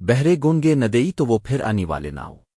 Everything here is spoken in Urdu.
بہرے گونگے ندئی تو وہ پھر آنے والے نہ ہو۔